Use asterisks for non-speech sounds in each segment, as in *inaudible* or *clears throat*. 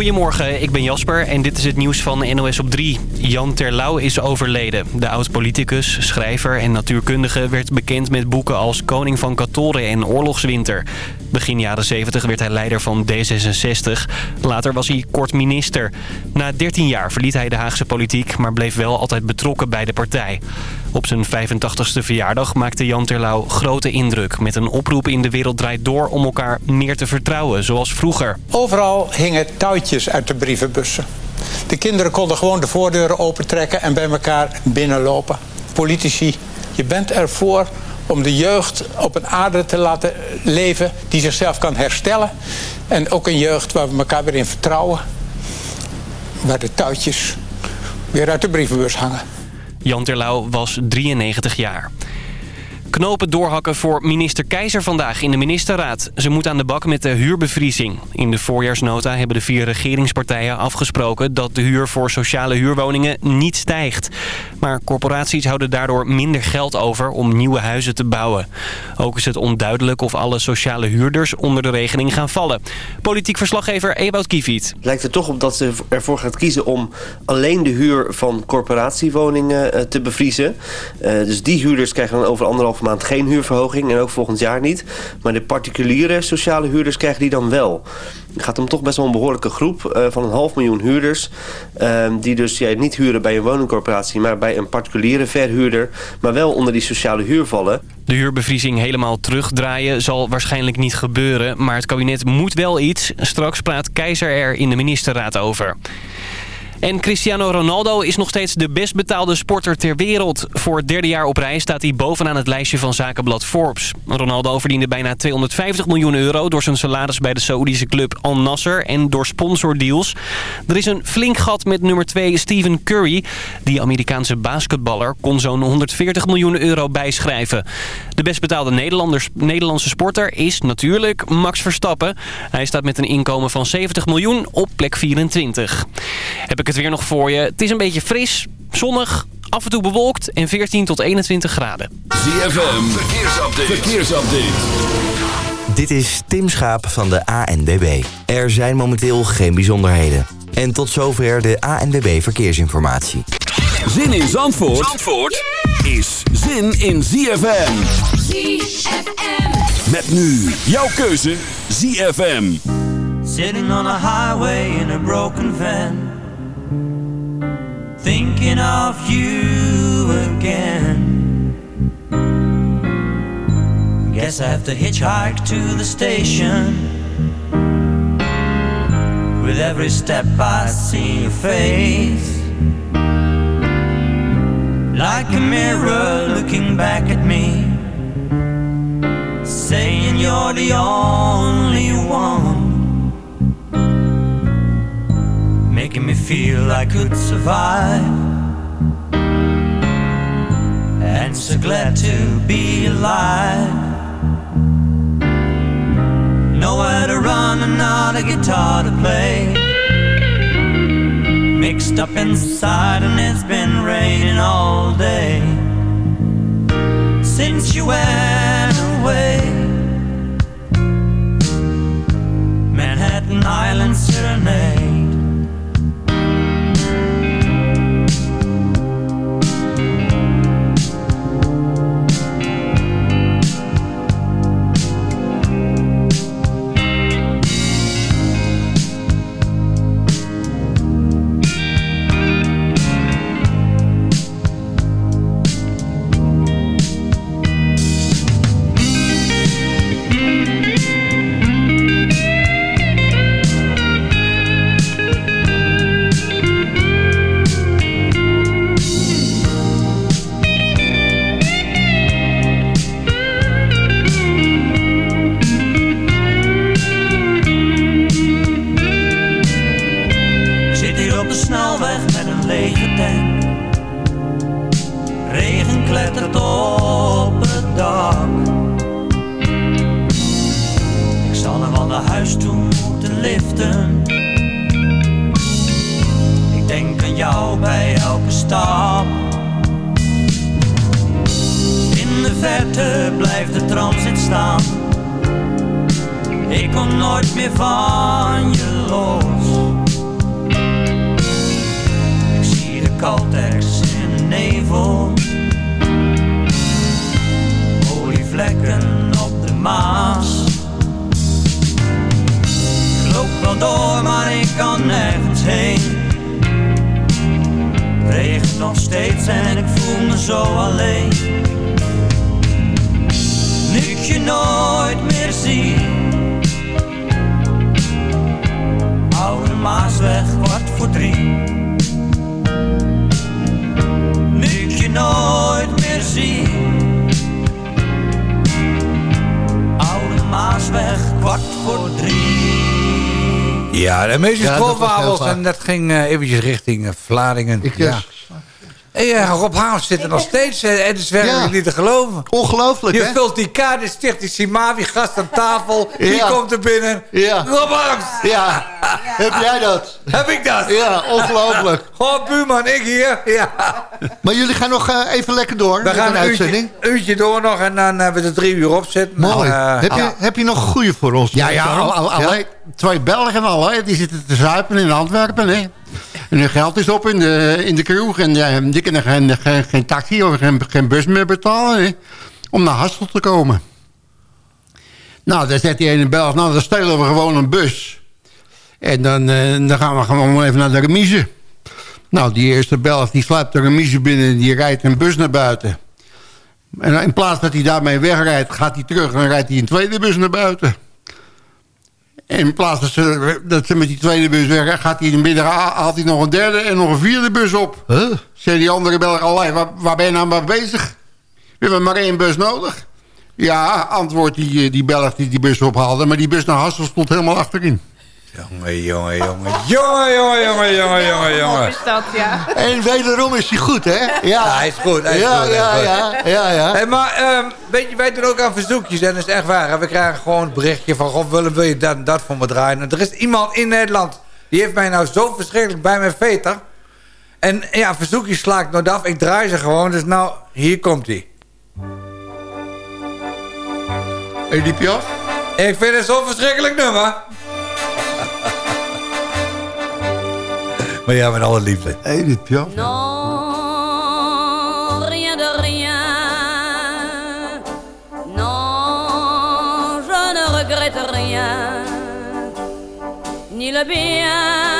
Goedemorgen, ik ben Jasper en dit is het nieuws van NOS op 3. Jan Terlouw is overleden. De oud-politicus, schrijver en natuurkundige werd bekend met boeken als Koning van Katoren en Oorlogswinter. Begin jaren 70 werd hij leider van D66. Later was hij kort minister. Na 13 jaar verliet hij de Haagse politiek, maar bleef wel altijd betrokken bij de partij. Op zijn 85ste verjaardag maakte Jan Terlouw grote indruk... met een oproep in De Wereld Draait Door om elkaar meer te vertrouwen, zoals vroeger. Overal hingen touwtjes uit de brievenbussen. De kinderen konden gewoon de voordeuren opentrekken en bij elkaar binnenlopen. Politici, je bent ervoor om de jeugd op een aarde te laten leven die zichzelf kan herstellen. En ook een jeugd waar we elkaar weer in vertrouwen. Waar de touwtjes weer uit de brievenbus hangen. Jan Terlouw was 93 jaar. Knopen doorhakken voor minister Keizer vandaag in de ministerraad. Ze moet aan de bak met de huurbevriezing. In de voorjaarsnota hebben de vier regeringspartijen afgesproken... dat de huur voor sociale huurwoningen niet stijgt. Maar corporaties houden daardoor minder geld over om nieuwe huizen te bouwen. Ook is het onduidelijk of alle sociale huurders onder de regeling gaan vallen. Politiek verslaggever Ewout Kiefiet. Lijkt er toch op dat ze ervoor gaat kiezen om alleen de huur van corporatiewoningen eh, te bevriezen. Uh, dus die huurders krijgen dan over anderhalf maand geen huurverhoging en ook volgend jaar niet. Maar de particuliere sociale huurders krijgen die dan wel. Het gaat om toch best wel een behoorlijke groep uh, van een half miljoen huurders. Uh, die dus ja, niet huren bij een woningcorporatie, maar bij een particuliere verhuurder. Maar wel onder die sociale huur vallen. De huurbevriezing helemaal terugdraaien zal waarschijnlijk niet gebeuren. Maar het kabinet moet wel iets. Straks praat Keizer er in de ministerraad over. En Cristiano Ronaldo is nog steeds de best betaalde sporter ter wereld. Voor het derde jaar op rij staat hij bovenaan het lijstje van zakenblad Forbes. Ronaldo verdiende bijna 250 miljoen euro door zijn salaris bij de Saoedische club Al Nasser en door sponsordeals. Er is een flink gat met nummer 2 Stephen Curry. Die Amerikaanse basketballer kon zo'n 140 miljoen euro bijschrijven. De best betaalde Nederlandse sporter is natuurlijk Max Verstappen. Hij staat met een inkomen van 70 miljoen op plek 24. Heb ik het weer nog voor je. Het is een beetje fris, zonnig, af en toe bewolkt en 14 tot 21 graden. ZFM, verkeersupdate. verkeersupdate. Dit is Tim Schaap van de ANWB. Er zijn momenteel geen bijzonderheden. En tot zover de ANWB Verkeersinformatie. Zin in Zandvoort, Zandvoort is zin in ZFM. ZFM. Met nu jouw keuze ZFM. Sitting on a highway in a broken van. Thinking of you again. Guess I have to hitchhike to the station. With every step I see your face. Like a mirror looking back at me. Saying you're the only one. Making me feel I could survive. And so glad to be alive. Nowhere to run and not a guitar to play. Mixed up inside, and it's been raining all day since you went away. Manhattan Island Serenade. Ja, de meeste Ja, en dat ging eh, eventjes richting eh, Vlaardingen. Ik, ja. eh, En ja, Rob Haams zit er nog steeds. Het is werkelijk Ja. niet te geloven. Ongelooflijk, Je hè? vult die kaart, de stichting Simavi, gast aan tafel. Wie Ja. komt er binnen? Ja. Rob Harms. Ja, heb jij dat? Heb ik dat? Ja, ongelooflijk. Goh, buurman, ik hier. Ja. Maar jullie gaan nog even lekker door We gaan een een uurtje, uitzending. uurtje door nog en dan hebben we er drie uur op zitten. Mooi. En, eh, heb, je, heb je nog een goede voor ons? Ja, ja, al? Twee Belgen al, hè, die zitten te zuipen in Antwerpen. Hè. En hun geld is op in de, in de kroeg. En eh, die kunnen geen, geen, taxi of geen, bus meer betalen hè, om naar Hasselt te komen. Nou, dan zet die ene Belg, nou, dan stelen we gewoon een bus. En dan, eh, dan gaan we gewoon even naar de remise. Nou, die eerste Belg die sluipt de remise binnen en die rijdt een bus naar buiten. En in plaats dat hij daarmee wegrijdt, gaat hij terug en rijdt hij een tweede bus naar buiten. In plaats dat ze, dat ze met die tweede bus weg gaat hij in de middag haalt hij nog een derde en nog een vierde bus op. Huh? Zei die andere Belg allerlei, waar, waar ben je nou mee bezig? We hebben maar één bus nodig. Ja, antwoordt die, eh, die Belg die die bus ophaalde. Maar die bus naar Hassel stond helemaal achterin. Jongen, jongen, jongen. Jongen, jongen, jongen, jongen, jongen, jongen. is dat, ja. En wederom is hij goed, hè? Ja, Ja, hij is goed, hij is ja, goed, ja, goed. ja, ja, ja. Hey, maar ehm, weet je, wij doen ook aan verzoekjes en dat is echt waar. hè. We krijgen gewoon het berichtje van... God, Willem, wil je dat en dat voor me draaien? En er is iemand in Nederland... die heeft mij nou zo verschrikkelijk bij mijn veter. En ja, verzoekjes sla ik nooit af. Ik draai ze gewoon. Dus nou, hier komt hij. Edith Piaf? Ik vind het zo'n verschrikkelijk nummer. Maar ja, met alle liefde. Edith Piaf. Non, rien de rien. Non, je ne regrette rien. Ni le bien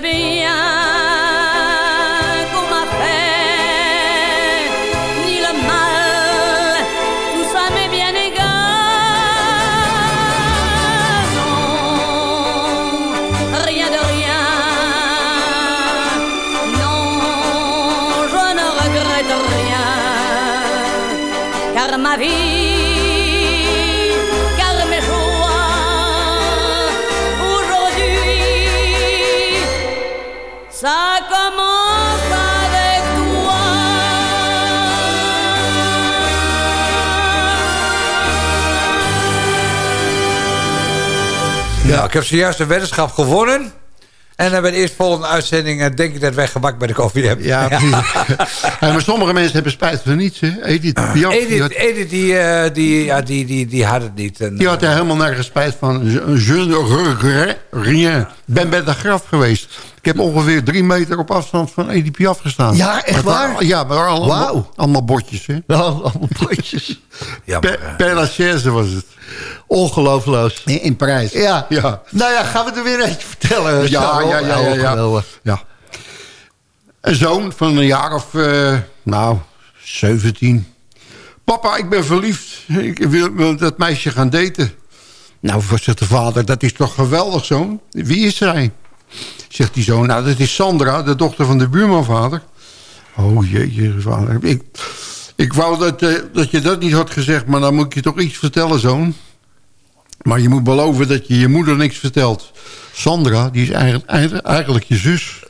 Bien Ja, ik heb zojuist een weddenschap gewonnen. En dan bij de eerstvolgende uitzending eh, denk ik dat wij gebak bij de koffie hebben. Ja, precies. *laughs* Ja, maar sommige mensen hebben spijt van niets. Hè. Edith Piaf, die Edith, had, Edith die, eh, die, ja, die, die, die had het niet. En, die had er helemaal nergens spijt van. Je ne rien. Ik ben bij de graf geweest. Ik heb ongeveer drie meter op afstand van Edith Piaf gestaan. Ja, echt waar? Ja, maar allemaal, Wauw. allemaal bordjes. Hè? *laughs* Ja, allemaal potjes. *laughs* Ja, Per, per Lachaise was het. Ongelooflijk. In, in Parijs. Ja. Ja. Nou ja, gaan we er weer eentje vertellen. Ja, ja, ja, ja, Oh, ja. geweldig. ja. Een zoon van een jaar of, eh, nou, 17. Papa, ik ben verliefd. Ik wil, wil dat meisje gaan daten. Nou, zegt de vader, dat is toch geweldig, zoon? Wie is zij? Zegt die zoon, nou, dat is Sandra, de dochter van de buurmanvader. Oh, jeetje, vader. Ik, ik wou dat, eh, dat je dat niet had gezegd, maar dan moet je toch iets vertellen, zoon. Maar je moet beloven dat je je moeder niks vertelt. Sandra, die is eigenlijk, eigenlijk- eigenlijk je zus.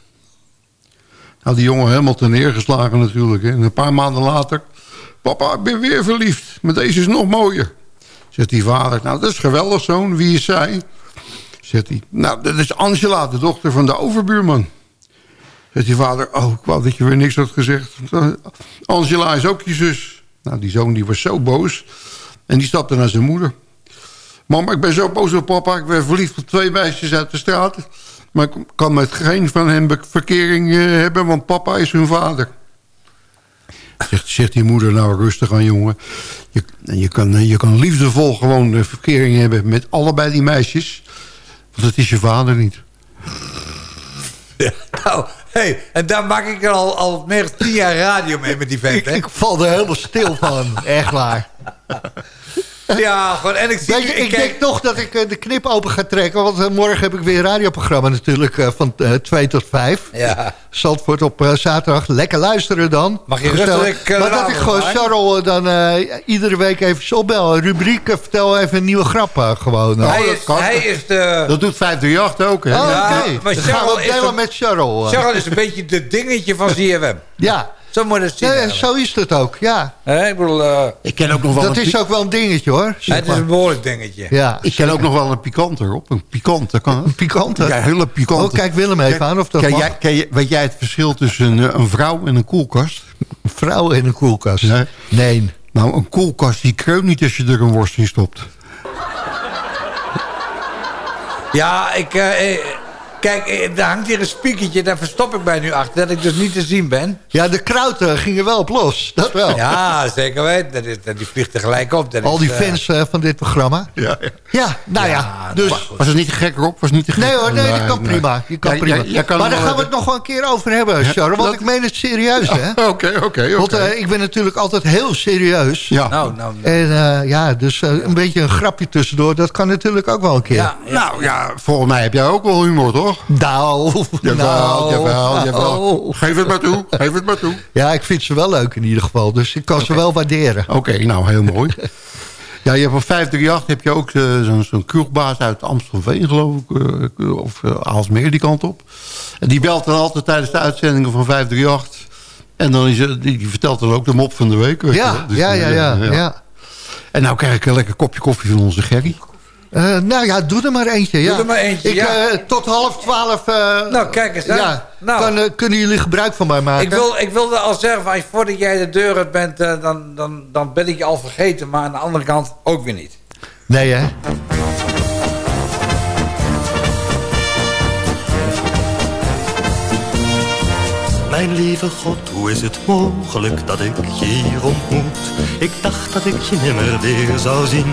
Nou, die jongen helemaal ten neergeslagen natuurlijk. Hè. En een paar maanden later... Papa, ik ben weer verliefd. Maar deze is nog mooier. Zegt die vader. Nou, dat is geweldig, zoon. Wie is zij? Zegt hij. Nou, dat is Angela, de dochter van de overbuurman. Zegt die vader. Oh, ik wou dat je weer niks had gezegd. Angela is ook je zus. Nou, die zoon die was zo boos. En die stapte naar zijn moeder. Mama, ik ben zo boos op papa. Ik ben verliefd op twee meisjes uit de straat. Maar ik kan met geen van hen verkering eh, hebben, want papa is hun vader. Zegt, zegt die moeder, nou rustig aan jongen. Je, je, kan, eh, je kan liefdevol gewoon eh, verkering hebben met allebei die meisjes. Want het is je vader niet. *laughs* Ja, nou, hey, en daar maak ik er al, al meer dan tien jaar radio mee met die vent, Ik, hè? ik val er helemaal stil van. Echt waar. *laughs* Ja, gewoon, en ik zie... Weet je, ik kijk- denk toch dat ik eh, de knip open ga trekken. Want eh, morgen heb ik weer een radioprogramma natuurlijk eh, van eh 2 tot 5. Ja. Zandvoort op eh, zaterdag. Lekker luisteren dan. Mag je rustig, eh, Maar dat ik gewoon? Charles dan eh, iedere week even opbel. Een rubriek, vertel even een nieuwe grap eh, gewoon. hij, dat is, kan. hij is de... Dat doet 538 ook, hè? Oh, Ja, oké. maar Dan gaan we delen met Charles. Charles is een beetje de dingetje van *laughs* ZFM. Ja, Zo moet het zien. Zo is het ook. Ja. Ik bedoel, eh, Ik ken ook nog wel Dat een is ook wel een dingetje hoor. het is een behoorlijk dingetje. Ja, Ik ken ook nog wel een pikant erop. Een pikant, dat kan. een pikante. Ja, hele pikant. Oh, kijk Willem even aan of dat Ken mag. jij, ken je- weet jij het verschil tussen een, eh, een vrouw en een koelkast? Een vrouw in een koelkast. Nee. Nee. Nou, een koelkast die kreunt niet als je er een worst in stopt. Ja, ik... eh, kijk, eh, er hangt hier een spiekertje, daar verstop ik mij nu achter, dat ik dus niet te zien ben. Ja, de kruiden gingen wel op los. Dat wel. Ja, zeker weten. Dat is, dat, die vliegt er gelijk op. Dat Al is, die eh, fans eh, van dit programma. Ja, ja. Ja, nou ja. dus, Was het niet te gek, Rob? Was het niet te gek? nee hoor, nee, dat kan prima. Je kan Ja, prima. kan maar daar gaan we het nog wel een keer over hebben, Charles. Want dat- ik meen het serieus, hè. *laughs* Oké, oké. Want eh, ik ben natuurlijk altijd heel serieus. Ja. Nou, nou, nou. En eh, ja, dus eh, een beetje een grapje tussendoor, dat kan natuurlijk ook wel een keer. Ja, ja. Nou ja, volgens mij heb jij ook wel humor, toch? Nou, Jawel, nou, jawel, jawel. nou. Geef het maar toe, geef het maar toe. Ja, ik vind ze wel leuk in ieder geval. Dus ik kan ze wel waarderen. Oké, nou, heel mooi. Ja, je hebt van 538 heb je ook eh, zo'n zo'n kroegbaas uit Amstelveen, geloof ik. eh, of eh, Aalsmeer, die kant op. En die belt dan altijd tijdens de uitzendingen van 538. En dan is, het- die, vertelt dan ook de mop van de week. weet je Dus, ja, ja, ja, ja. En nou krijg ik een lekker kopje koffie van onze Gerry. Eh, nou ja, doe er maar eentje. Ja. Doe er maar eentje, ik, ja. eh, tot half twaalf eh, Nou, kijk eens aan. ja, Nou. kan, eh, kunnen jullie gebruik van mij maken. Ik, wil, ik wilde al zeggen, voordat jij de deur uit bent, eh, dan, dan, dan ben ik je al vergeten. Maar aan de andere kant ook weer niet. Nee, hè? Mijn lieve God, hoe is het mogelijk dat ik je hier ontmoet? Ik dacht dat ik je nimmer weer zou zien.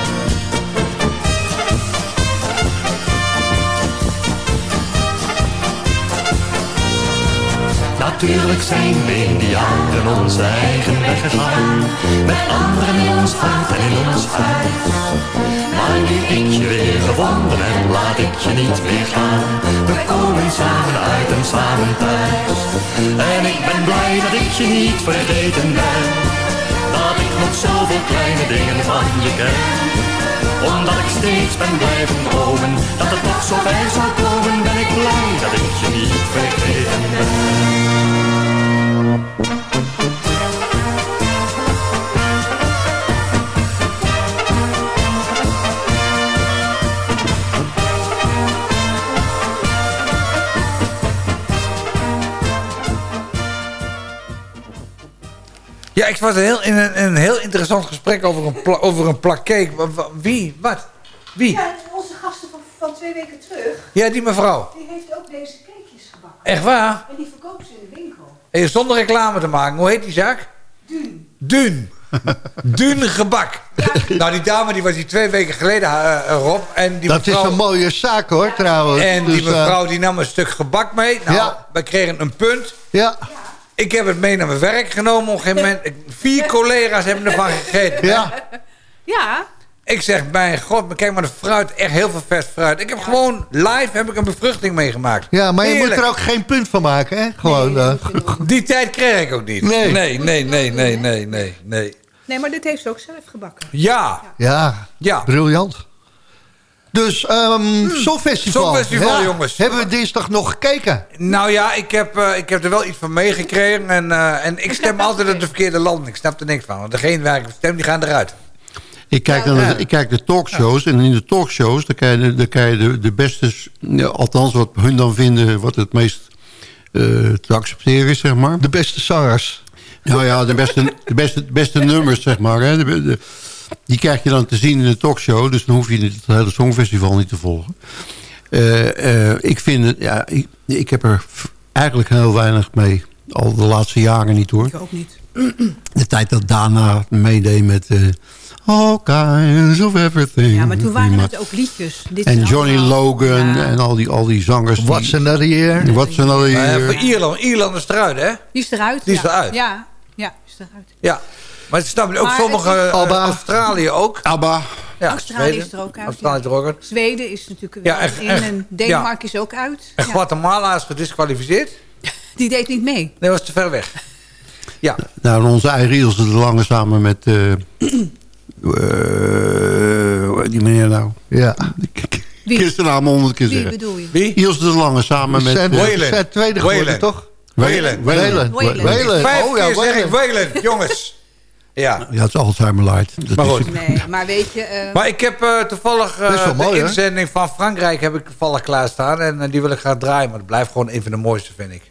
Natuurlijk zijn we in die jaren onze eigen weg gegaan. Met anderen in ons hart en in ons huis. Maar nu ik je weer gevonden heb, laat ik je niet meer gaan. We komen samen uit en samen thuis. En ik ben blij dat ik je niet vergeten ben. Dat ik nog zoveel kleine dingen van je ken omdat ik steeds ben blijven dromen Dat het toch zo ver zou komen Ben ik blij dat ik je niet vergeten ben Ja, ik was heel, in een, een heel interessant gesprek over een, pla, over een plak cake. Wie? Wat? Wie? Ja, onze gasten van, van twee weken terug, Ja, die mevrouw. die heeft ook deze cakejes gebakken. Echt waar? En die verkoopt ze in de winkel. En zonder reclame te maken. Hoe heet die zaak? Duun. Duun. *laughs* Duun gebak. Nou, die dame die was hier twee weken geleden, Rob. En die Dat is mevrouw, een mooie zaak hoor, trouwens. En die Dus, eh, mevrouw die nam een stuk gebak mee. Nou, Ja. wij kregen een punt. Ja. Ik heb het mee naar mijn werk genomen. Op een gegeven moment, ik- vier collega's hebben ervan gegeten. Ja. Ja, Ik zeg, mijn god, maar kijk maar de fruit. Echt heel veel vers fruit. Ik heb gewoon live heb ik een bevruchting meegemaakt. ja, maar je moet er ook geen punt van maken, hè? Gewoon. eh, Die tijd kreeg ik ook niet. Nee. Nee, nee, nee, nee, nee, nee. nee. nee, maar dit heeft ze ook zelf gebakken. Ja, ja, ja. briljant. Dus, ehm Songfestival. Songfestival, Ja. jongens. Hebben we dinsdag nog gekeken? Nou ja, ik heb, eh, ik heb er wel iets van meegekregen. En, eh, en ik stem altijd op de verkeerde landen. Ik snap er niks van. Want degene waar ik op stem, die gaan eruit. Ik kijk, dan, ik kijk de talkshows en in de talkshows... dan kan je, de- dan je de, de beste... ja, althans, wat hun dan vinden... wat het meest eh, te accepteren is, zeg maar. De beste zangers. Nou ja, de beste, de beste, de beste nummers, zeg maar. Hè. De- de- die krijg je dan te zien in de talkshow. Dus dan hoef je het hele Songfestival niet te volgen. Eh, eh, ik vind het... Ja, ik, ik heb er eigenlijk heel weinig mee. Al de laatste jaren niet, hoor. Ik ook niet. *clears throat* De tijd dat Dana meedeed met... eh All kinds of everything. Ja, maar toen waren het ook liedjes. Dit en Johnny allemaal- Logan Ja. en al die, al die zangers. die- What's another year? What's another year? voor Ierland, Ierland is eruit, hè? Die is eruit. Die is ja. eruit. Ja, ja, is eruit. Ja. Maar het snap je ook sommige... eh, Abba. Australië ook. ABBA. Ja, Australië Zweden. is er ook uit, Australië ja. is er ook uit. Zweden is natuurlijk Ja, echt- in. echt. En Denemarken is ook uit. En Ja. Guatemala is gedisqualificeerd. *laughs* Die deed niet mee. Nee, was te ver weg. Ja. Nou, en onze eigen Ilse de Lange samen met... eh, eh, hoe heet die meneer nou? Ja. Wie? Ik is de naam honderd keer Wie zeggen. bedoel je? Wie? Ilse de Lange samen met... Zijn, Whalen. zijn tweede geworden, Whalen. toch? Whalen. Whalen. Whalen. Whalen. Vijf Oh ja, keer zeg ik Whalen. Whalen, jongens. Ja. Ja, het is Alzheimer light. Dat Maar is- goed. Nee, maar weet je... eh, Maar ik heb eh, toevallig eh, mooi, de hè? inzending van Frankrijk heb ik toevallig klaarstaan. En die wil ik gaan draaien. Maar het blijft gewoon een van de mooiste, vind ik.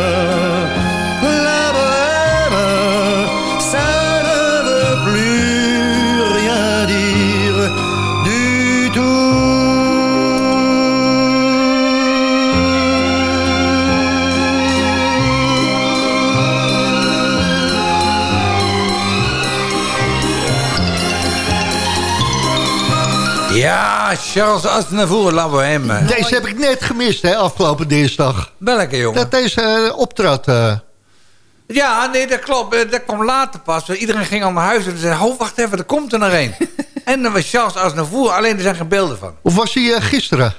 Charles Aznavour, La Bohème. Deze heb ik net gemist, hè, afgelopen dinsdag. Welke, jongen? Dat deze eh, optrad. eh. Ja, nee, dat klopt. Eh, Dat kwam later pas. Iedereen ging al naar huis en zei... Oh, wacht even, er komt er nog een. *laughs* en dan was Charles Aznavour, alleen er zijn geen beelden van. Of was hij eh, gisteren?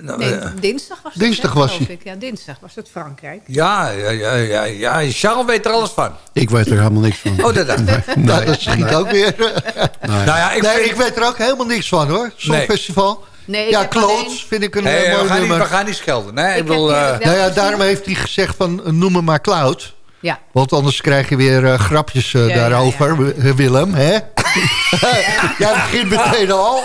Nou, Nee, eh, dinsdag was het. dinsdag was geloof hij. ik. Ja, dinsdag was het Frankrijk. ja, ja, ja, ja, ja, Charles weet er alles van. Ik weet er helemaal niks van. Oh, dat dacht ik. *laughs* Nou, dat schiet ook weer. *laughs* Nou ja, ik nee, vind- ik weet er ook helemaal niks van, hoor. Songfestival. Nee, ik ja, alleen- vind ik een Hey, eh, we, mooi gaan niet, nummer. we gaan niet schelden. Nee, ik Ik bedoel, eh, Nou ja, daarom heeft hij gezegd van noem me maar Cloud. Ja. Want anders krijg je weer eh, grapjes eh, Ja, ja, daarover, Willem. Hè? *laughs* Jij begint meteen al.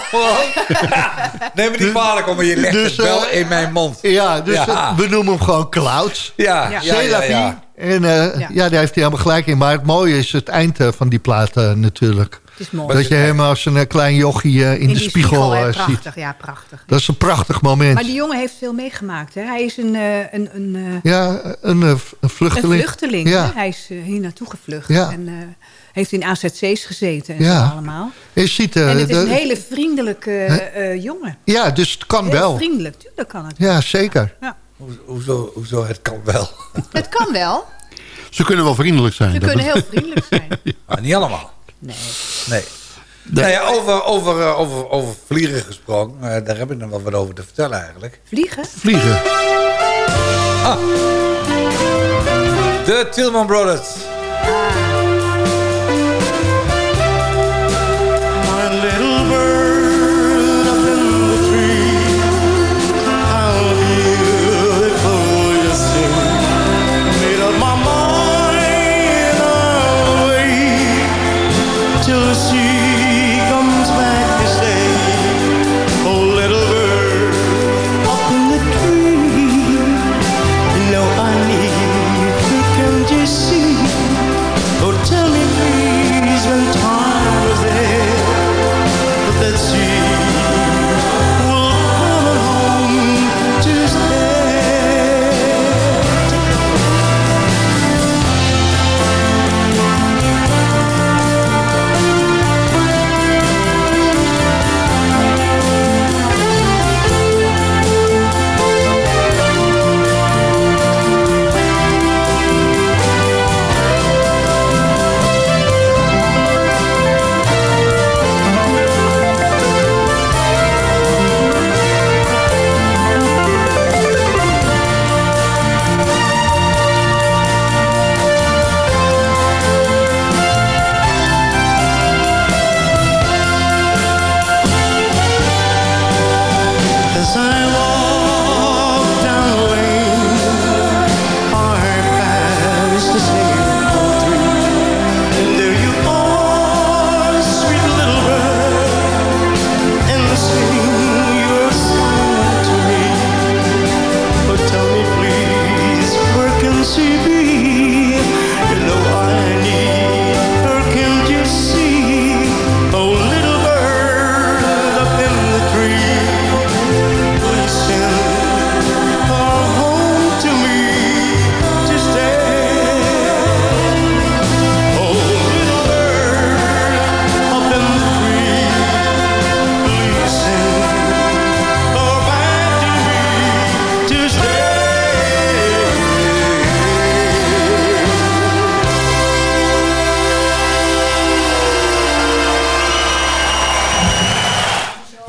*laughs* neem me niet kwalijk, maar je legt dus, het wel eh, in mijn mond. Ja, dus Ja. we noemen hem gewoon Cloud. Ja, Ja. En eh, Ja. ja. daar heeft hij helemaal gelijk in. Maar het mooie is het eind eh, van die plaat natuurlijk. Het is mooi. Dat je hem als een eh, klein jochie eh, in, In de spiegel, hè, eh, ziet. prachtig, ja, prachtig. Dat is een prachtig moment. Maar die jongen heeft veel meegemaakt. Hè? Hij is een, eh, een, een, eh, Ja, een, eh, een vluchteling. een vluchteling. Ja. Hij is hier naartoe gevlucht. Ja. En eh, heeft in AZC's gezeten en Ja. zo allemaal. Je ziet, eh, en het is de- een hele vriendelijke eh, jongen. Ja, dus het kan Heel wel. vriendelijk, tuurlijk kan het. Ja, zeker. Ho- Hoezo, hoezo, het kan wel. Het kan wel. Ze kunnen wel vriendelijk zijn. Ze kunnen heel vriendelijk zijn. *laughs* Maar niet allemaal. Nee. Nee. Nou ja, over, over, eh, over, over vliegen gesproken. eh, daar heb ik nog wel wat over te vertellen eigenlijk. Vliegen? Vliegen. De Tillman Brothers. My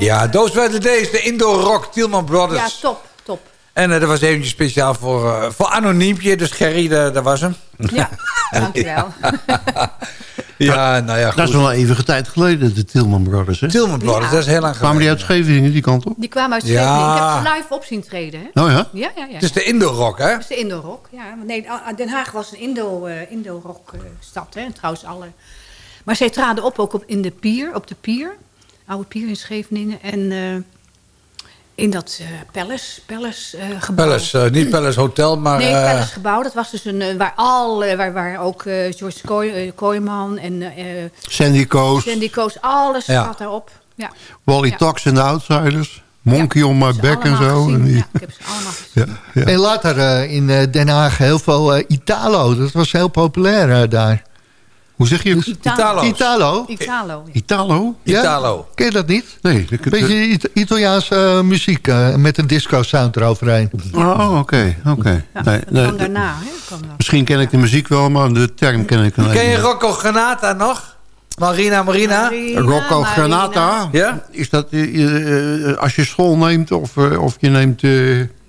Ja, those were the days. De indoor rock Tielman Brothers. Ja, top, top. En eh, dat was eventjes speciaal voor, eh, voor Anoniempje. Dus Gerry, daar was hem. Ja, dankjewel. *laughs* Ja, nou ja, goed. Dat is wel een eeuwige tijd geleden, de Tilman Brothers. Hè? Tilman Brothers, Ja. dat is heel lang Kwamen die geleden. uit Scheveningen die kant op? Die kwamen uit Ja. Scheveningen. Ik heb ze live op zien treden. Hè? Oh ja? Ja, ja, ja. Het is de indoor rock, hè? Dat is de indoor rock. Ja, nee, ah, Den Haag was een indo, eh indo rock eh, stad. Hè? En trouwens alle. Maar zij traden op ook op, in de pier, op de pier. Oude pier in Scheveningen. En eh, in dat eh Palace, Palace eh, gebouw. Palace, niet Palace Hotel, maar... Nee, eh, Palace gebouw. Dat was dus een, waar, al, waar, waar ook eh, George Kooi, Kooijman en eh Sandy Coast, Sandy Coast, alles Ja. staat daarop. Ja. Wally Ja. Tox en de Outsiders. Monkey on my back en zo. gezien. En die- Ja, ik heb ze allemaal gezien. Ja, ja. En later in Den Haag heel veel eh, Italo. Dat was heel populair daar. Hoe zeg je het? Italo. Italo? Italo. ja. Italo? Ja? Italo. Ken je dat niet? Nee. dat- Beetje It- Italiaanse eh, muziek eh, met een disco sound eroverheen. Oh, oké. oké. Ja, Nee, dat nee, kwam daarna. Hè. Misschien ken ik de muziek wel, maar de term ken ik alleen Ken je niet. Rocco Granata nog? Marina Marina? Marina, Rocco Marina. Granata? Ja? Is dat eh, als je school neemt of, of je neemt eh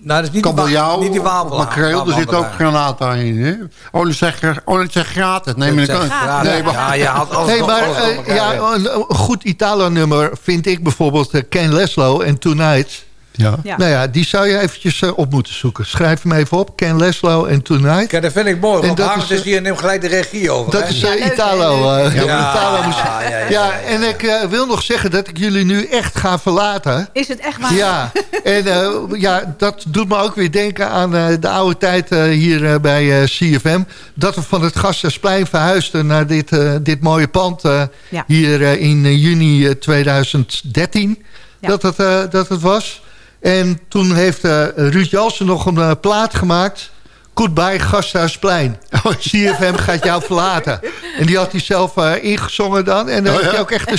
Nou, dat is niet kabeljauw niet die makreel? Er zit ook granata in. Hè? Oh, dat zeg, oh, dat gratis. Nee, maar kan- gratis. nee, maar- Ja, je haalt alles Nee, door- maar alles door eh, ja, een goed Italo-nummer vind ik bijvoorbeeld eh, Ken Leslo en Tonight. Ja. Ja. Nou ja, die zou je eventjes eh, op moeten zoeken. Schrijf hem even op. Ken Leslo en Tonight. Kijk, dat vind ik mooi. Hamers is, is hier en neemt gelijk de regie over. Dat hè? is Ja, eh, Italo. eh, Ja. Italo. Ja, ja, ja, Ja, en ik eh, wil nog zeggen dat ik jullie nu echt ga verlaten. Is het echt waar? Ja, *laughs* en eh, ja, dat doet me ook weer denken aan eh, de oude tijd eh, hier eh, bij eh, CFM. Dat we van het Gasthuisplein verhuisden naar dit, eh, dit mooie pand eh, Ja. hier eh, in eh, juni eh, 2013. Ja. Dat, het, eh, dat het was. En toen heeft eh, Ruud Jansen nog een eh, plaat gemaakt. Goodbye Gasthuisplein. *laughs* Oh, CFM gaat jou verlaten. En die had hij zelf eh, ingezongen dan. En daar Oh, heeft ja? hij ook echt een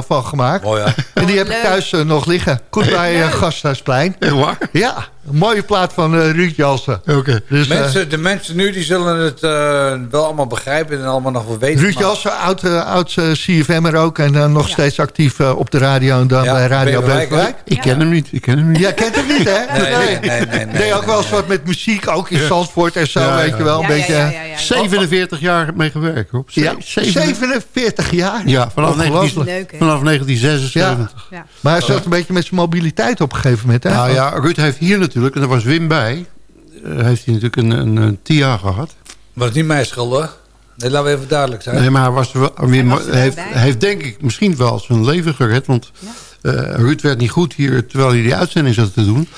cd van gemaakt. Mooi, ja. En die heb ik leuk. thuis nog liggen. Goodbye uh, Gasthuisplein. Echt waar? Ja, een mooie plaat van eh, Ruud Jansen. Oké. Dus, eh, Mensen, de mensen nu die zullen het eh, wel allemaal begrijpen en allemaal nog wel weten. Ruud maar- Jansen, oud, oud eh, CFM'er ook. En dan nog Ja. steeds actief op de radio en dan Ja, bij Radio Beverwijk. Ik ken hem niet. Ik ken hem niet. Jij kent hem niet, hè? *laughs* Nee, nee, nee, nee, nee, ook wel eens nee, wat met muziek, ook in Zandvoort en zo, Ja, weet ja. je wel. Een beetje, ja, ja, ja, ja. 47 jaar mee gewerkt. Hoor. Ja, Zeven- 47 jaar. Ja, vanaf, Ongelooflijk. 19, Leuk, hè? vanaf 1976. Ja. Maar hij zat een beetje met zijn mobiliteit op een gegeven moment, hè? Nou ja, Ruud heeft hier natuurlijk, en daar was Wim bij... eh, heeft hij natuurlijk een, een, een TIA gehad. Maar dat is niet mijn schuld, hoor. Nee, laten we even duidelijk zijn. Nee, maar hij was er wel, Wim was er heeft, bij. heeft denk ik misschien wel zijn leven gered. Want eh, Ruud werd niet goed hier terwijl hij die uitzending zat te doen.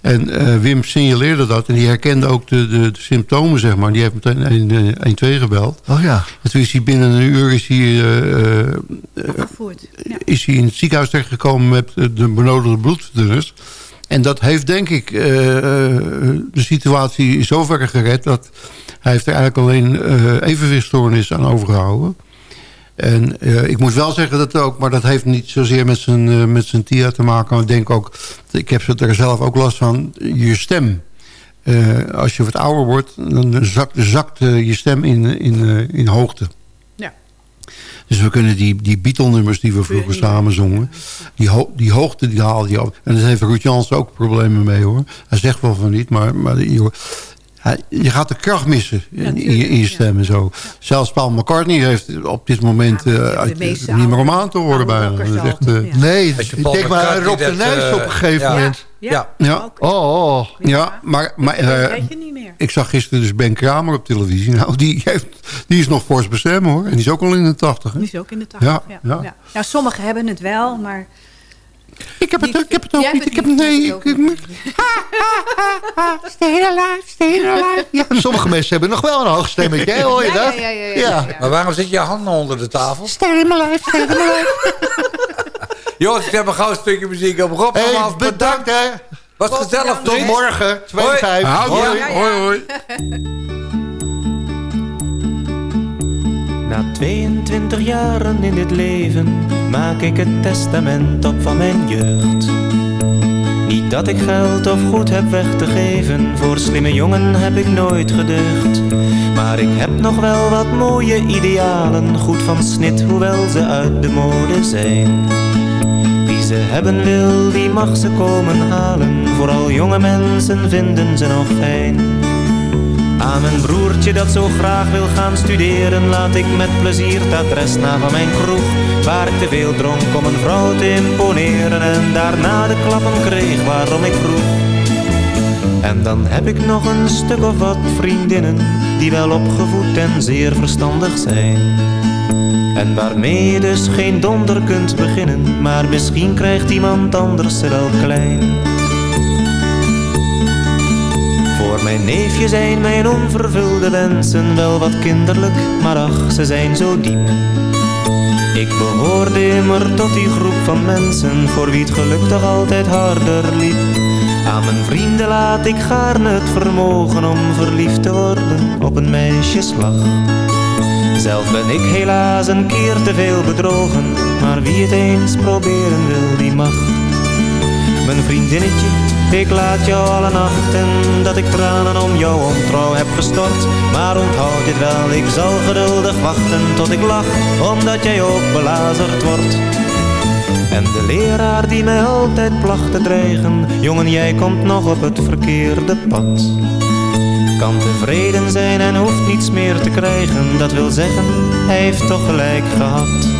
En eh, Wim signaleerde dat en die herkende ook de, de, de symptomen, zeg maar. Die heeft meteen 1-2 gebeld. Oh ja. En toen is hij binnen een uur is hij, eh, eh. Ja. is hij in het ziekenhuis terechtgekomen met de benodigde bloedverdunners. En dat heeft denk ik eh, eh, de situatie in zoverre gered... dat hij heeft er eigenlijk alleen eh evenwichtstoornis aan overgehouden. En ik moet wel zeggen dat ook, maar dat heeft niet zozeer met zijn, met zijn TIA te maken. Maar ik denk ook, ik heb er zelf ook last van, je stem. Als je wat ouder wordt, dan zakt, zakt je stem in, in, in hoogte. Dus we kunnen die, die Beatle-nummers die we vroeger samen zongen... die, ho die hoogte die haal je op. En daar heeft Ruud Jansen ook problemen mee hoor. Hij zegt wel van niet, maar, maar je, hij- je gaat de kracht missen in, in je, in je stem en zo. Zelfs Paul McCartney heeft op dit moment Ja, eh, niet meer om aan te horen bijna. rockers Dat is echt, al, eh, ja. Nee, ik denk maar Rob de Nijs eh, op een gegeven ja. moment. Ja. Ja. Oh, oh. Ja, maar, maar Dat eh, weet je niet meer. ik zag gisteren dus Ben Kramer op televisie. Nou, die, *laughs* heeft, die is nog fors bestemmen hoor. En die is ook al in de tachtig. Die is ook in de tachtig. Ja, Ja, ja. ja. Nou, sommigen hebben het wel, maar... Ik heb het, ik heb het ook niet. Ik heb het nee. niet, Ik, stay alive, stay alive. *laughs* Ja, sommige mensen hebben nog wel een hoog stemmetje, hè? hoor je Ja, dat? ja, ja, ja, ja, ja. Maar waarom zit je handen onder de tafel? Stay alive, stay alive. *laughs* Jongens, ik heb een gauw stukje muziek op. Rob, Hey, bedankt hè. Was gezellig, Tot morgen, 2 Hoi. 5. Hou Hoi. hoi, hoi, hoi. Na 22 jaren in dit leven maak ik het testament op van mijn jeugd. Niet dat ik geld of goed heb weg te geven, voor slimme jongen heb ik nooit geducht. Maar ik heb nog wel wat mooie idealen, goed van snit, hoewel ze uit de mode zijn. Ze hebben wil, die mag ze komen halen, vooral jonge mensen vinden ze nog fijn. Aan mijn broertje dat zo graag wil gaan studeren Laat ik met plezier het adres na van mijn kroeg Waar ik te veel dronk om een vrouw te imponeren En daarna de klappen kreeg waarom ik vroeg. En dan heb ik nog een stuk of wat vriendinnen Die wel opgevoed en zeer verstandig zijn En waarmee je dus geen donder kunt beginnen Maar misschien krijgt iemand anders ze wel klein voor mijn neefje zijn mijn onvervulde wensen wel wat kinderlijk, maar ach, ze zijn zo diep. Ik behoorde immer tot die groep van mensen voor wie het geluk toch altijd harder liep. Aan mijn vrienden laat ik gaarne het vermogen om verliefd te worden op een meisjeslag. Zelf ben ik helaas een keer te veel bedrogen, maar wie het eens proberen wil, die mag. Mijn vriendinnetje, ik laat jou alle nachten dat ik tranen om jouw ontrouw heb gestort. Maar onthoud dit wel, ik zal geduldig wachten tot ik lach, omdat jij ook belazerd wordt. En de leraar die mij altijd placht te dreigen, jongen jij komt nog op het verkeerde pad. Kan tevreden zijn en hoeft niets meer te krijgen, dat wil zeggen, hij heeft toch gelijk gehad.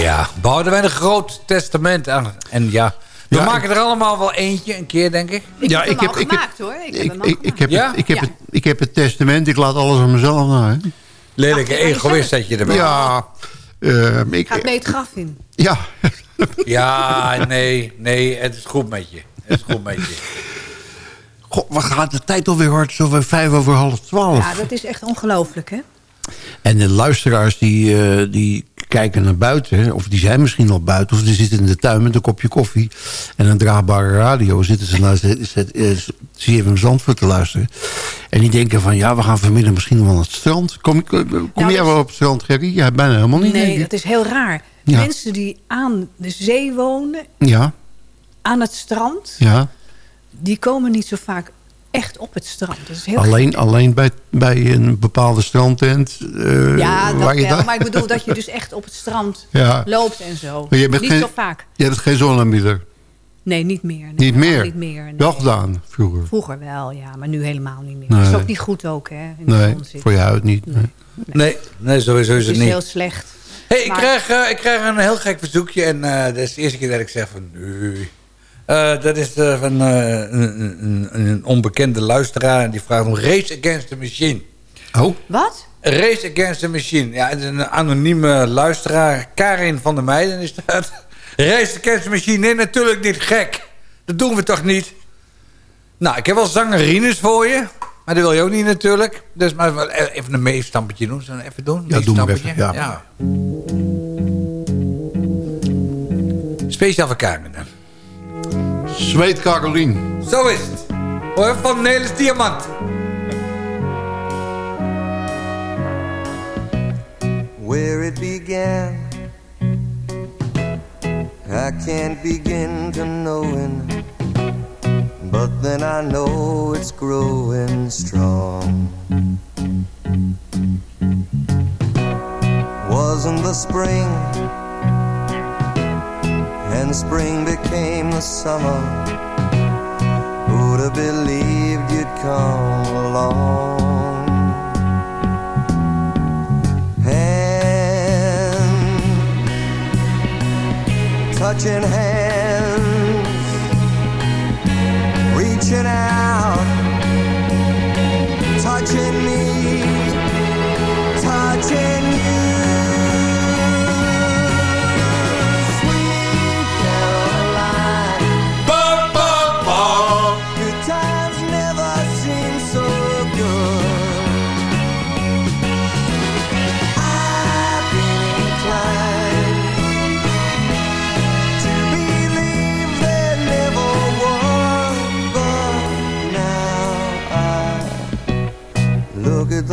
Ja, bouwden wij een groot testament aan. En ja, we Ja, maken er allemaal wel eentje, een keer denk ik. Ik Ja, heb ik heb- al ik heb- gemaakt hoor. Ik heb Ik, al ik, heb Ja? het, ik, heb Ja. het, ik heb het testament, ik laat alles aan mezelf na. hè. Lelijke egoïst dat je erbij. Ja, eh, ik, Gaat mee het graf in. ja. *laughs* Ja, nee, nee, het is goed met je. Het is goed met je. God, wat gaat de tijd alweer hard? Zo weer vijf over half twaalf. Ja, dat is echt ongelooflijk hè. En de luisteraars die, eh, die kijken naar buiten. Of die zijn misschien al buiten. Of die zitten in de tuin met een kopje koffie. En een draagbare radio. Zitten ze naar CFM Zandvoort te luisteren. En die denken van ja, we gaan vanmiddag misschien wel naar het strand. Kom, kom Nou, jij wel op het strand, Gerry? Ja, bijna helemaal niet. Nee, dat is heel raar. Ja. Mensen die aan de zee wonen, Ja, aan het strand... ja. die komen niet zo vaak echt op het strand. Dat is heel Alleen, alleen bij, bij een bepaalde strandtent. eh, Ja, dat waar je wel. daar- Maar ik bedoel dat je dus *laughs* echt op het strand Ja. loopt en zo. Maar je bent niet geen- zo vaak. Je hebt geen zonneaanbieder. Nee, niet meer. Nee, Niet meer? Niet meer, nee. Wel gedaan, vroeger. Vroeger wel, ja. Maar nu helemaal niet meer. Nee. Dat is ook niet goed ook, hè. In de Nee, zon zitten. voor je huid niet. Nee. Nee, nee sowieso is Het het is niet. heel slecht. Hey, ik, krijg, eh, ik krijg een heel gek verzoekje. En eh dat is de eerste keer dat ik zeg van... Nee. Eh, dat is eh, van eh, een, een, een onbekende luisteraar. En die vraagt om Race Against the Machine. Oh. Wat? Race Against the Machine. Ja, het is een anonieme luisteraar. Karin van der Meijden is dat. Race Against the Machine. Nee, natuurlijk niet gek. Dat doen we toch niet? Nou, ik heb wel zangerines voor je. Maar dat wil je ook niet natuurlijk. Dus maar even een meestampetje doen. Zullen we even doen? Ja, doe maar Meestampetje? even, ja. Speciaal voor Karin dan. Zweet Carolien. Zo is het. Hoor, van Nelis Diamant. where it began. I can't begin to knowing, but then I know it's growing strong. Wasn't the spring, and spring became the summer. Who'd have believed you'd come along? hand, touching hands, reaching out, touching me, touching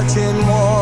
Warm, touching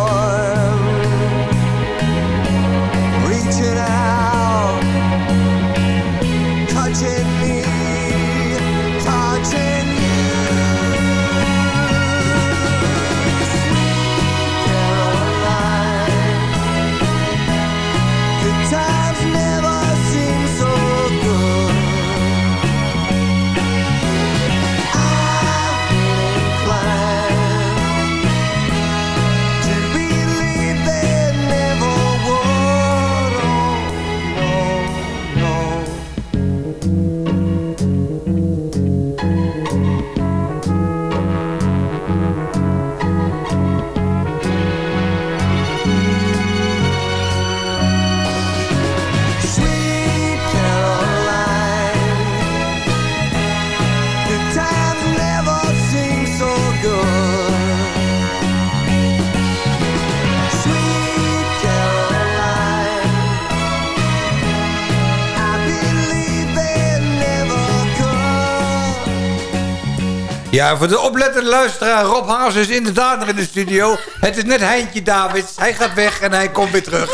Ja, voor de oplettende luisteraar, Rob Haas is inderdaad nog in de studio. Het is net Heintje Davids. Hij gaat weg en hij komt weer terug.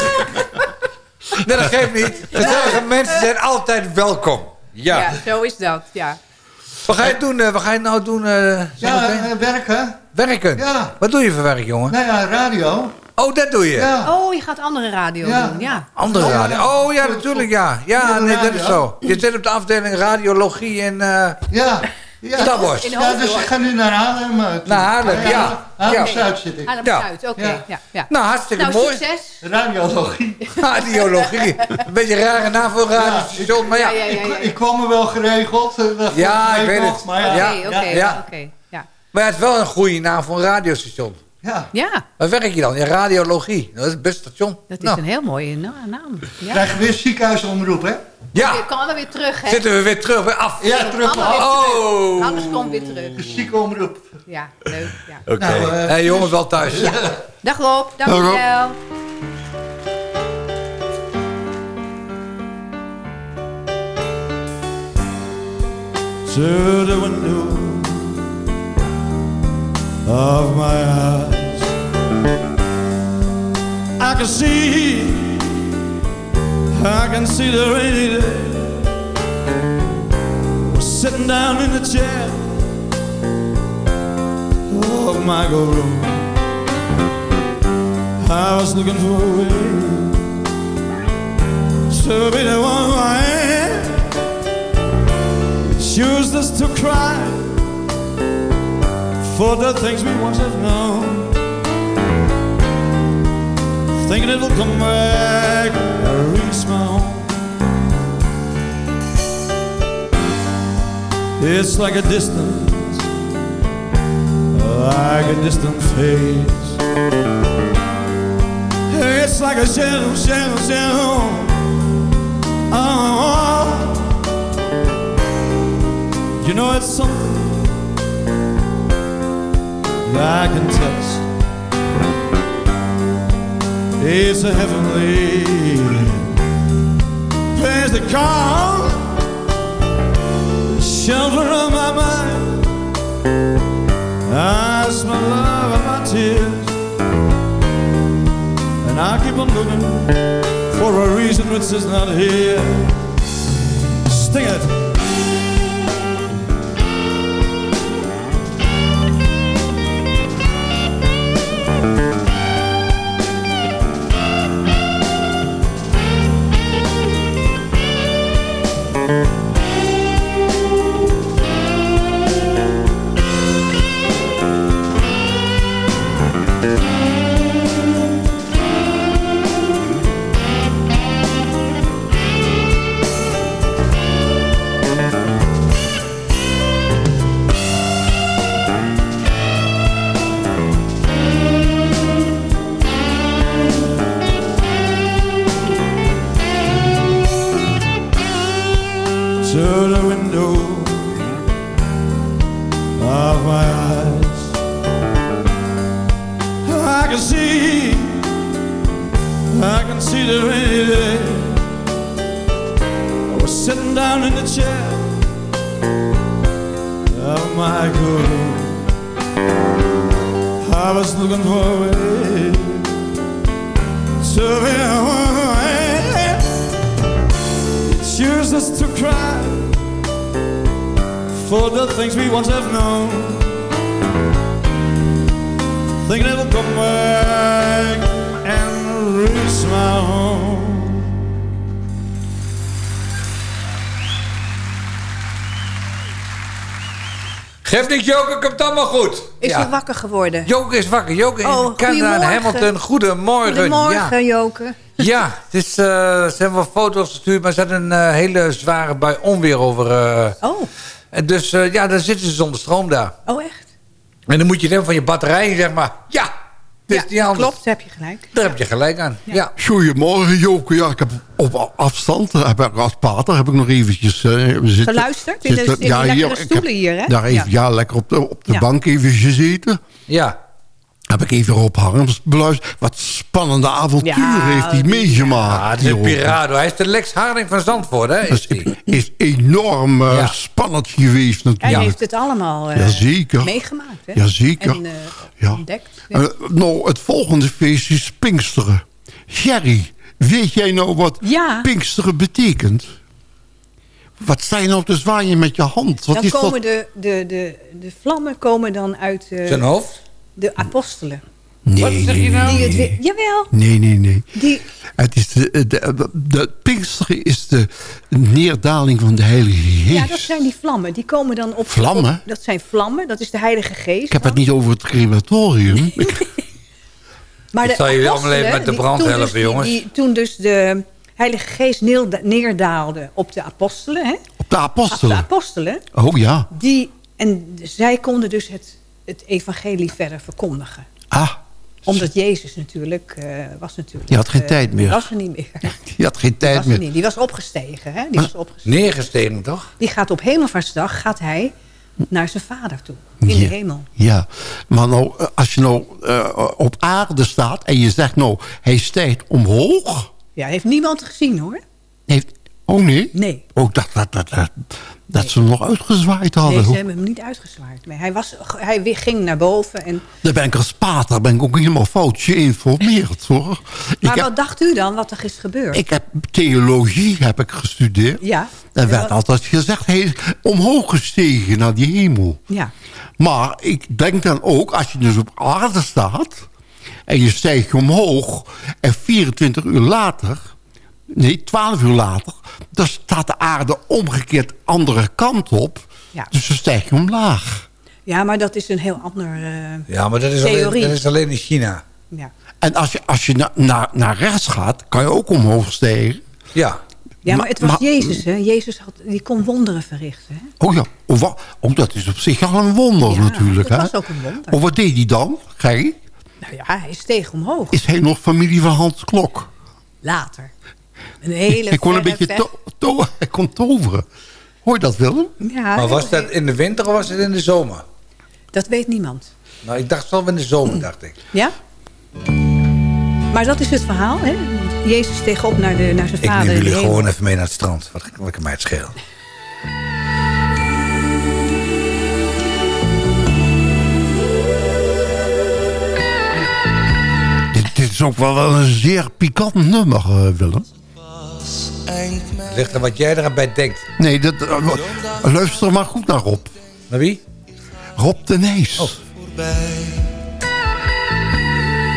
*laughs* nee, dat geeft niet. Gezellige mensen zijn altijd welkom. Ja. Ja, zo is dat, ja. Wat ga je doen? eh, wat ga je nou doen? eh, Ja, eh, werken. Werken? Ja. Wat doe je voor werk, jongen? Nou ja, radio. Oh, dat doe je? Ja. Oh, je gaat andere radio Ja. doen, ja. Andere radio. Oh ja, natuurlijk, ja. Ja, nee, dat is zo. Je zit op de afdeling radiologie en... eh Ja. Ja. Star Wars. In Ja, dus ik ga nu naar Haarlem. eh, toe. Naar Haarlem, ja. Haarlem-Zuid zit ik. Haarlem Ja. Zuid, oké. Ja. Ja. Ja. Nou, hartstikke Nou, mooi. succes. Radiologie. *laughs* Radiologie. Een beetje een rare naam voor een radiostation, maar ja. Ja, ja, ja. Ik, ik kwam er wel geregeld. eh, Ja, ik weet nog, het. Maar ja, Ja. Oké, oké, ja. oké. Ja. Maar het is wel een goede naam voor een radiostation. Ja. Ja, Waar werk je dan? In radiologie. Dat is het beste station. dat is Nou, een heel mooie na- naam. Ja. Krijgen we weer ziekenhuisomroep, hè? Ja, Je kan weer terug, hè? zitten we weer terug bij af. Ja, terug weer Oh. terug. Alles komt weer terug. ziekenomroep. Ja, leuk. Ja. Oké. Nou, eh, hey, jongens, wel thuis. Dag Rob, Dag, Rob. dankjewel. to the window of my eyes. I can see, I can see the rainy day. Sitting down in the chair of my room. I was looking for a way to be the one who I am. It's useless to cry for the things we once have known. Thinking it will come back and reach my home. It's like a distance, like a distant face. It's like a shadow, shadow, shadow. Oh, you know it's something I can touch. It's a heavenly place to call shelter of my mind. I smell love and my tears, and I keep on looking for a reason which is not here. Sting it. Sitting down in the chair of my good. I was looking for a way to be away. It's useless to cry for the things we once have known. Thinking it will come back and reach my home. Geef niet, Joker, komt allemaal goed. Is Ja. hij wakker geworden? Joker is wakker. Joker Oh, in Canada en. Hamilton. Goedemorgen. Goedemorgen, Ja. Joke. Ja, het is, eh, ze hebben wel foto's gestuurd, maar ze hadden een eh, hele zware bui onweer over. eh. Oh. En dus ja, dan zitten ze zonder stroom daar. Oh, echt? En dan moet je dan van je batterijen zeg maar, ja, is niet anders. Klopt, heb je gelijk. Daar heb je gelijk aan. Ja. Goedemorgen Joke. Ja, ik heb op afstand, heb ik als pater, heb ik nog eventjes... eh, zitten, Geluisterd? In de- in die lekkere ik stoelen heb hier, hè? Daar even, Ja. ja. lekker op de, op de Ja. bank even gezeten. Ja. Heb ik even op Harms beluisterd. Wat spannende avonturen Ja, heeft hij meegemaakt. Het is een die Joke. pirado. Hij is de Lex Harding van Zandvoort, hè? Is, is enorm eh, Ja. spannend geweest Hij natuurlijk. heeft het allemaal eh, Jazeker. meegemaakt. Hè? Jazeker. En eh, Ja. ontdekt. Ja. Eh, nou, het volgende feest is Pinksteren. Gerry, weet jij nou wat Ja. Pinksteren betekent? Wat sta je nou te zwaaien met je hand? Wat dan is komen dat? de, de, de, de vlammen komen dan uit eh, Zijn hoofd? De apostelen. Nee, je nee, nou? Die nee, weer- jawel, Nee, nee, nee. die, Het is de, de, de, de Pinksteren is de neerdaling van de Heilige Geest. ja, dat zijn die vlammen. Die komen dan op... Vlammen? op- dat zijn vlammen, dat is de Heilige Geest. Ik heb dan. het niet over het crematorium. *laughs* Maar Ik de zal allemaal apostelen, even met de die- brand helpen, dus die- jongens. die- toen dus de Heilige Geest neerda- neerdaalde op de apostelen, hè? Op de Op de apostelen. apostelen, Oh ja. die, en zij konden dus het, het evangelie verder verkondigen. Ah, Omdat Jezus natuurlijk, eh, was natuurlijk... Die had geen eh, tijd meer. was er niet meer. *laughs* die had geen tijd was er meer. niet. Die was opgestegen, hè? Die, was opgestegen. Neergestegen, toch? die gaat op hemelvaartsdag gaat hij naar zijn vader toe. In de hemel. Ja, maar nou, eh, als je nou eh, op aarde staat en je zegt nou, hij stijgt omhoog. Ja, heeft niemand gezien hoor. Heeft, oh nee? Nee. Oh, dat, dat, dat, dat. Dat ze hem nog uitgezwaaid hadden. Nee, ze hebben hem niet uitgezwaard. Maar hij, was, hij ging naar boven. En, Daar ben ik als pater ben ik ook helemaal fout geïnformeerd hoor. Ik maar heb, wat dacht u dan, wat er is gebeurd? ik heb theologie heb ik gestudeerd. Ja. Er werd wat- altijd gezegd, hij is omhoog gestegen naar die hemel. Ja. Maar ik denk dan ook, als je dus op aarde staat... en je stijgt omhoog en 24 uur later... nee, 12 uur later... dan staat de aarde omgekeerd andere kant op. Ja. Dus dan stijg je omlaag. ja, maar dat is een heel ander eh, Ja, maar dat is, alleen, dat is alleen in China. Ja. En als je, als je na, naar naar rechts gaat, kan je ook omhoog stijgen. Ja. ja, maar het was Maar- Jezus, hè? Jezus had, die kon wonderen verrichten. Hè? Oh ja, oh, oh, dat is op zich al een wonder Ja, natuurlijk. dat hè? was ook een wonder. Oh, wat deed hij dan, Gerry? Nou ja, hij steeg omhoog. Is hij nog familie van Hans Klok? Later. Een hele hij kon een beetje to to- hij kon toveren. Hoor je dat, Willem? Ja, maar was dat in de winter of was het in de zomer? dat weet niemand. Nou, ik dacht zelf in de zomer, dacht ik. Ja? Maar dat is het verhaal, hè? Jezus steeg op naar, de, naar zijn Ik vader. neem in de jullie hemel. gewoon even mee naar het strand. Wat, wat kan mij het schelen? Dit, dit is ook wel een zeer pikant nummer, eh, Willem. Ligt er wat jij erbij denkt. Nee, dat, eh, luister maar goed naar Rob. Naar wie? Rob de Nees.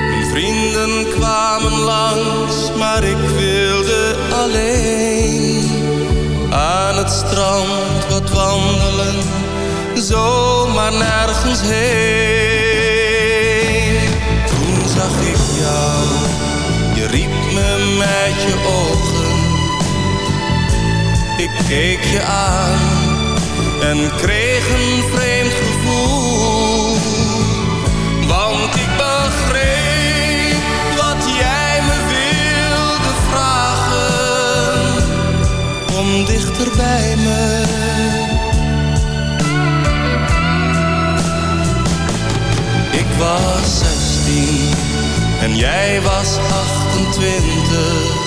Mijn vrienden kwamen langs, maar ik wilde alleen aan het strand wat wandelen, zomaar nergens heen. Toen zag ik jou, je riep me met je ogen. Ik keek je aan en kreeg een vreemd gevoel. Want ik begreep wat jij me wilde vragen. Kom dichter bij me. Ik was 16 en jij was 28.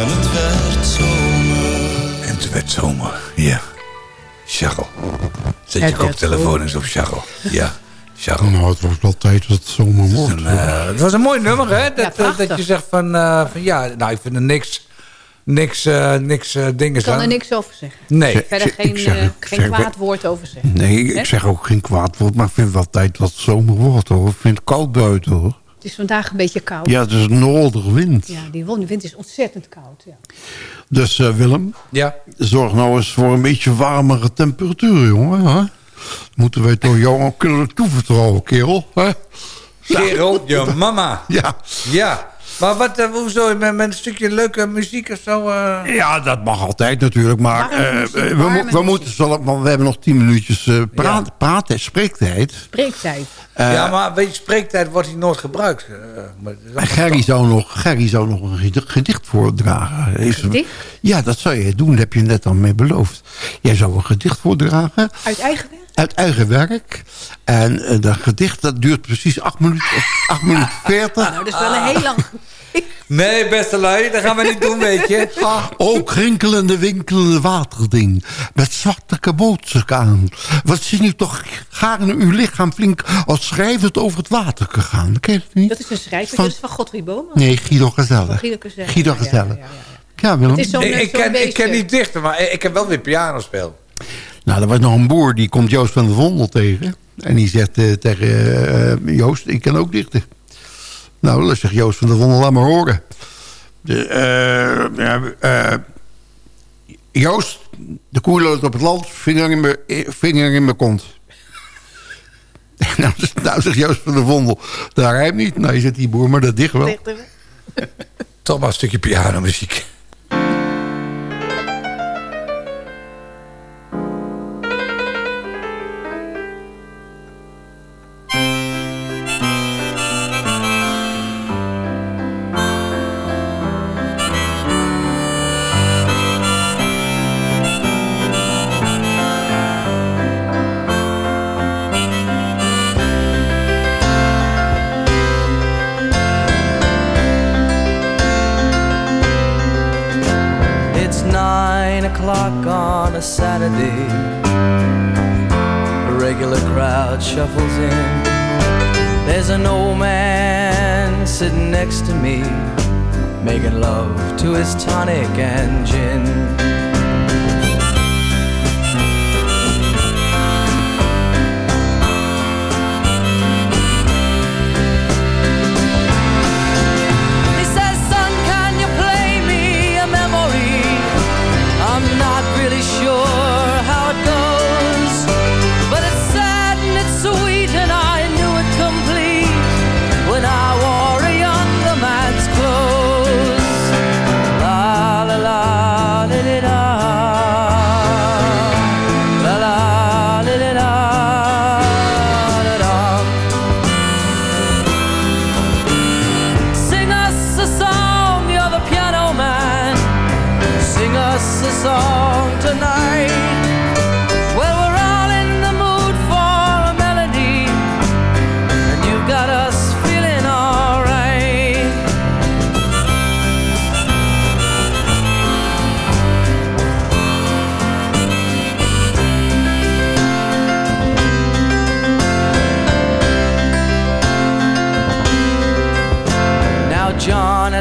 En het werd zomer. En het werd zomer, ja. Charles. Zet je koptelefoon eens op Charles. Ja. Charles. Nou, het was wel tijd dat het zomer wordt. Het, eh, het was een mooi nummer, hè? Dat, eh, dat je zegt van, eh, van, ja, nou, ik vind er niks niks, uh, niks dingen Ik kan er niks over zeggen. Nee. Ik verder geen, geen kwaad woord over zeggen. Nee, ik, zeg ook geen kwaad woord. Maar ik vind wel tijd dat het zomer wordt hoor. Ik vind het koud buiten hoor. Het is vandaag een beetje koud. Ja, het is een noorderwind. Ja, die wind is ontzettend koud. Ja. Dus eh, Willem, Ja. zorg nou eens voor een beetje warmere temperatuur, jongen. Hè? Moeten wij toch jou kunnen toevertrouwen, kerel? Hè? Kerel, je mama. Ja. Ja. Maar wat, eh, hoezo, met, met een stukje leuke muziek of zo? eh? Ja, dat mag altijd natuurlijk, maar eh, we, mo- we moeten want we hebben nog tien minuutjes eh praat, praten, spreektijd. Spreektijd. Ja, maar weet je, spreektijd wordt hier nooit gebruikt. is Gerry zou nog, Gerry zou nog een gedi- gedicht voordragen. Ze- Gedicht? Ja, dat zou je doen, dat heb je net al mee beloofd. Jij zou een gedicht voordragen Uit eigen werk? Uit eigen werk. En eh, dat gedicht dat duurt precies 8 minuten, 8 minuten *laughs* 40. Nou, dat is wel een heel lang... Nee, beste lui, dat gaan we niet doen, weet je. *laughs* Ook rinkelende, winkelende waterding. Met zwarte kabootsen aan. Wat zie nu toch gaarne uw lichaam flink als schrijvend over het water gegaan. Ken je het niet? Dat is een schrijver, Van- dat is van Godfried Boman. Nee, Guido Gezelle. Van Guido Gezelle. Guido Ja, ja, Gezelle. ja, Ja, Willem. Ik, ken, ik ken niet dichter, maar ik heb wel weer piano spelen. Nou, er was nog een boer, die komt Joost van der Vondel tegen. En die zegt eh, tegen eh, Joost, ik kan ook dichten. Nou, dan zegt Joost van der Vondel, laat maar horen. De, eh, ja, eh, Joost, de koe loopt op het land, vinger in mijn, vinger in mijn kont. *laughs* nou, nou zegt Joost van der Vondel, daar rijmt niet. Nou, je zit die boer, maar dat dicht wel. Toch maar een stukje pianomuziek.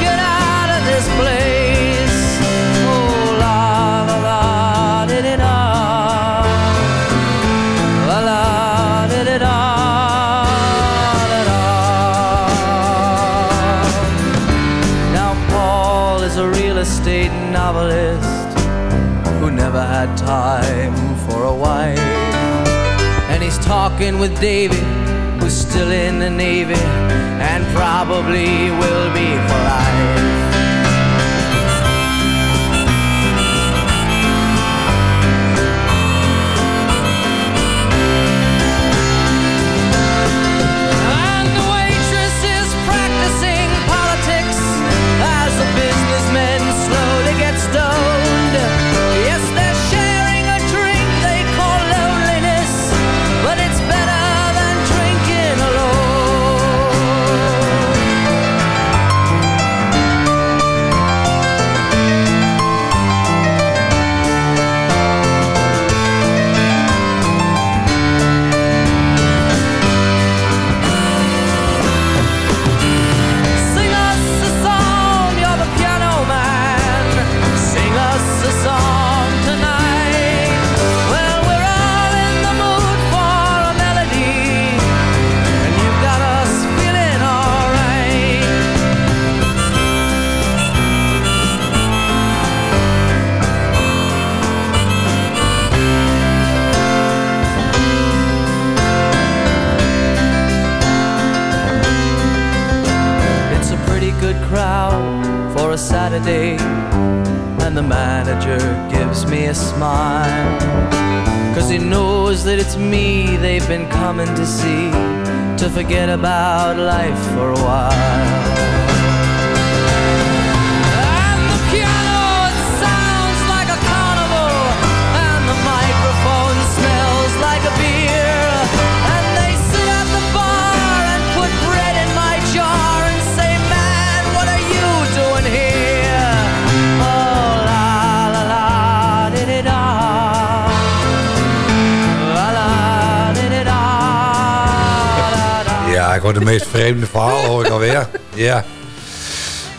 Get out of this place. Oh, la la la. La la. Now, Paul is a real estate novelist who never had time for a wife. And he's talking with David, who's still in the Navy and probably will be for life. De meest vreemde verhalen hoor ik alweer. Ja.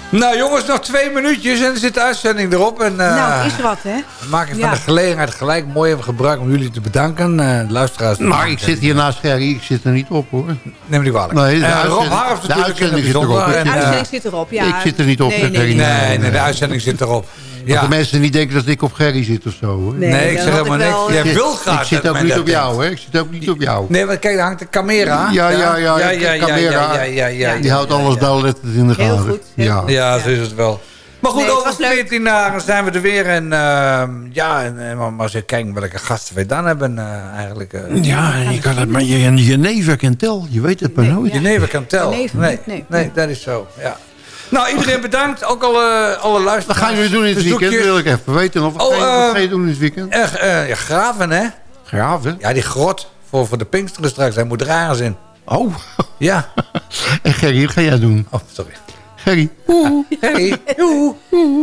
Nou jongens, nog twee minuutjes en er zit de uitzending erop. En, eh, nou, is wat, hè? we maken van Ja. de gelegenheid gelijk mooi even gebruik om jullie te bedanken. eh, de luisteraars. te Maar ik zit hier naast Gerry, ik zit er niet op hoor. Neem me niet kwalijk. Nee, de Eh, Rob uitzending- Harms de natuurlijk in het uitzending zit erop? En, De uitzending zit erop, ja. Ik zit er niet op, Nee, nee, Gerry. nee. Nee, nee, de uitzending zit erop. Dat Ja. de mensen niet denken dat ik op Gerry zit of zo hoor. Nee, Nee, ik zeg helemaal niks. eh, Jij wil graag Ik zit ook niet op jou hè. Ik zit ook niet op jou. Nee, want kijk, daar hangt de camera. Ja, ja, ja. ja, de ja, ja, camera, ja, ja, ja, Die houdt alles nauwlettend in de Heel gaten. goed, heel Ja. Ja, zo is het wel. Maar goed, Nee, over was leuk. 14 dagen zijn we er weer. En ehm, ja, en, en maar, maar eens even kijken welke gasten we dan hebben eh, eigenlijk. eh. Ja, je kan het maar je, kan tel. Je weet het maar nooit. Je neven kan nee, niet, nee. nee, dat is zo. Ja. Nou, iedereen bedankt. Ook alle, alle Wat luisteraars. gaan jullie doen in het weekend? Bezoekjes. Wil ik even weten. Of wat, Oh, ga, je, wat eh, ga je doen in het weekend? Eh, eh, ja, graven, hè? Graven. Ja, die grot voor, voor de Pinksteren straks. Hij moet ergens in. Oh. Ja. *laughs* En Gerry, wat ga jij doen? Oh, sorry. Gerry. Hey.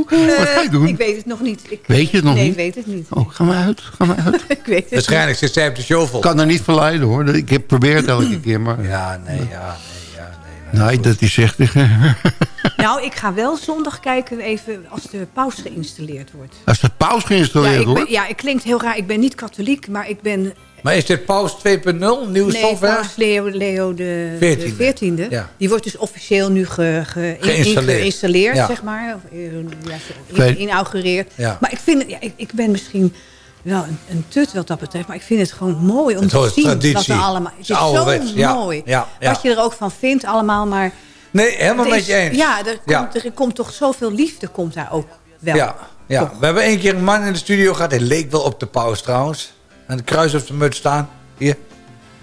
Wat ga je doen? Ik weet het nog niet. Ik, Weet je het nog nee, niet? ik weet het niet. Oh, ga maar uit. Ga maar uit. *laughs* Ik weet het Waarschijnlijk zit zij op de show vol. Ik kan er niet verleiden hoor. Ik heb probeerd elke keer, maar... Ja, nee, ja, nee, ja, nee. Nee, dat is echt... *laughs* Nou, ik ga wel zondag kijken even als de paus geïnstalleerd wordt. Als de paus Ja, geïnstalleerd ik ben, wordt... ja, het klinkt heel raar. Ik ben niet katholiek, maar ik ben... Maar is dit Paus 2.0? Nieuwe Nee, software? paus Leo, Leo de, Veertiende. de 14e. Ja. Die wordt dus officieel nu ge, ge, in- Geïnstalleerd. geïnstalleerd, Ja. zeg maar. Of, eh, inaugureerd. Ja. Maar ik, vind, ja, ik, ik ben misschien wel een, een tut wat dat betreft. Maar ik vind het gewoon mooi om Het te zien traditie. wat er allemaal... Het Het is zo ouderwets, ja. mooi. Ja, ja. Wat je er ook van vindt allemaal, maar... Nee, helemaal het met is- je eens. Ja, er, Ja. Komt, er komt toch zoveel liefde komt daar ook wel. Ja, ja. we hebben één keer een man in de studio gehad. Hij leek wel op de paus trouwens. En de kruis op zijn muts staan. Hier.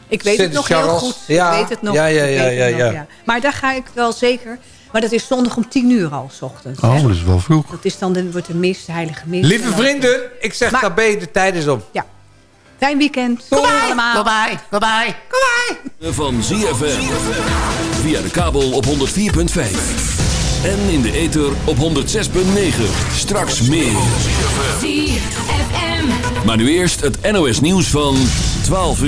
Ik weet het Sint nog heel goed. Ja, ik weet het nog. ja, ja, ja, het ja, nog, ja. Maar daar ga ik wel zeker. Maar dat is zondag om tien uur al, s ochtends. Oh, hè. dat is wel vroeg. Dat is dan de, wordt de mis, de heilige mis. Lieve vrienden, ik zeg Maar- daarbij, de tijd is om. Ja. Fijn weekend. Kom allemaal. Bye bye. Bye bye. Van ZFM. Via de kabel op 104.5. En in de ether op 106.9. Straks meer. Maar nu eerst het NOS nieuws van 12 uur.